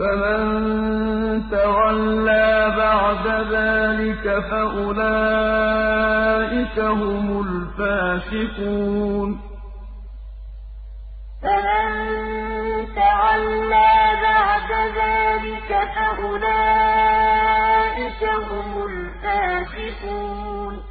فَمَن تَوَلَّىٰ بَعْدَ ذَٰلِكَ فَأُولَٰئِكَ هُمُ الْفَاسِقُونَ. فَمَن تَوَلَّىٰ بَعْدَ ذَٰلِكَ فَأُولَٰئِكَ هُمُ الْفَاسِقُونَ.